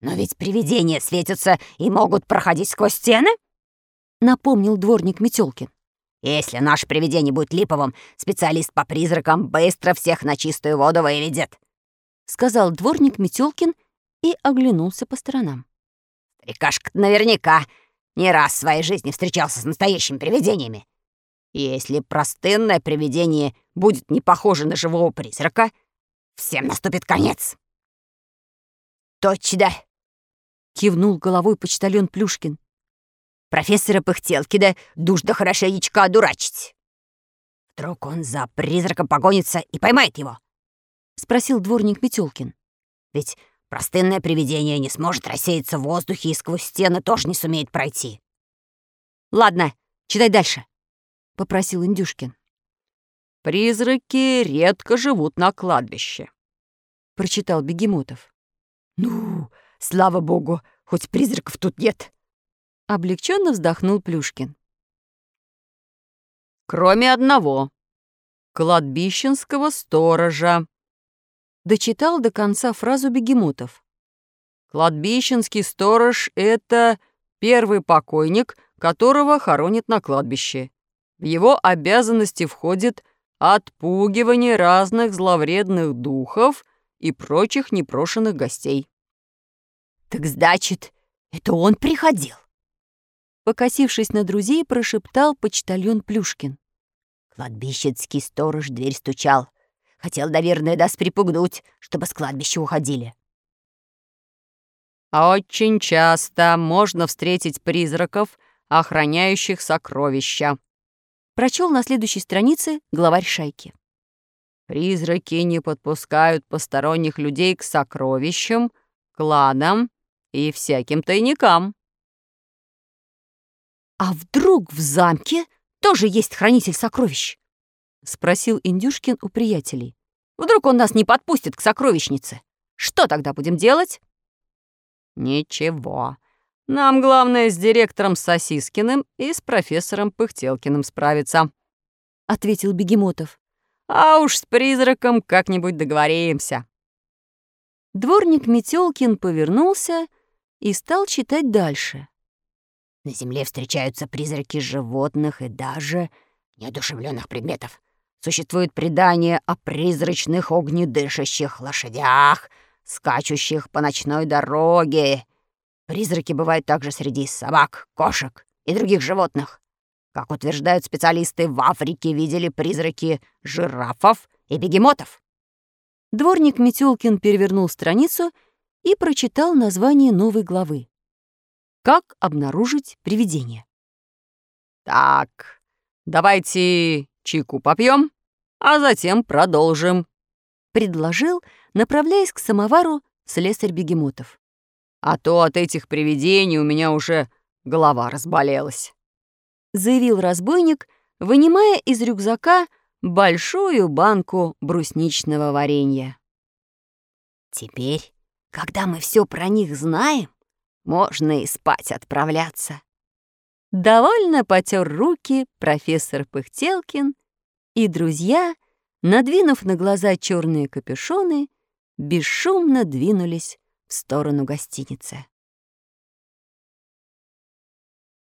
«Но ведь привидения светятся и могут проходить сквозь стены?» — напомнил дворник Метелкин. «Если наше привидение будет липовым, специалист по призракам быстро всех на чистую воду выведет», — сказал дворник Метелкин и оглянулся по сторонам. «Старикашка наверняка не раз в своей жизни встречался с настоящими привидениями. Если простынное привидение будет не похоже на живого призрака, всем наступит конец». «Точно!» — кивнул головой почтальон Плюшкин. «Профессора Пыхтелкина дужно хорошенечко одурачить. Вдруг он за призраком погонится и поймает его?» — спросил дворник Метелкин. «Ведь простынное привидение не сможет рассеяться в воздухе и сквозь стены тоже не сумеет пройти». «Ладно, читай дальше», — попросил Индюшкин. «Призраки редко живут на кладбище», — прочитал Бегемотов. «Ну, слава богу, хоть призраков тут нет!» Облегченно вздохнул Плюшкин. «Кроме одного. Кладбищенского сторожа», — дочитал до конца фразу Бегемотов. «Кладбищенский сторож — это первый покойник, которого хоронят на кладбище. В его обязанности входит отпугивание разных зловредных духов и прочих непрошенных гостей. «Так значит, это он приходил?» Покосившись на друзей, прошептал почтальон Плюшкин. Кладбищенский сторож дверь стучал. Хотел, наверное, нас припугнуть, чтобы с кладбища уходили. «Очень часто можно встретить призраков, охраняющих сокровища», прочел на следующей странице главарь шайки. Призраки не подпускают посторонних людей к сокровищам, кладам и всяким тайникам. «А вдруг в замке тоже есть хранитель сокровищ?» — спросил Индюшкин у приятелей. «Вдруг он нас не подпустит к сокровищнице? Что тогда будем делать?» «Ничего. Нам главное с директором Сосискиным и с профессором Пыхтелкиным справиться», — ответил Бегемотов. А уж с призраком как-нибудь договоримся. Дворник Метелкин повернулся и стал читать дальше. На земле встречаются призраки животных и даже неодушевленных предметов. Существует предание о призрачных огнедышащих лошадях, скачущих по ночной дороге. Призраки бывают также среди собак, кошек и других животных. Как утверждают специалисты, в Африке видели призраки жирафов и бегемотов. Дворник Метелкин перевернул страницу и прочитал название новой главы. «Как обнаружить привидение». «Так, давайте чайку попьем, а затем продолжим», — предложил, направляясь к самовару слесарь бегемотов. «А то от этих привидений у меня уже голова разболелась». — заявил разбойник, вынимая из рюкзака большую банку брусничного варенья. «Теперь, когда мы все про них знаем, можно и спать отправляться». Довольно потер руки профессор Пыхтелкин, и друзья, надвинув на глаза черные капюшоны, бесшумно двинулись в сторону гостиницы.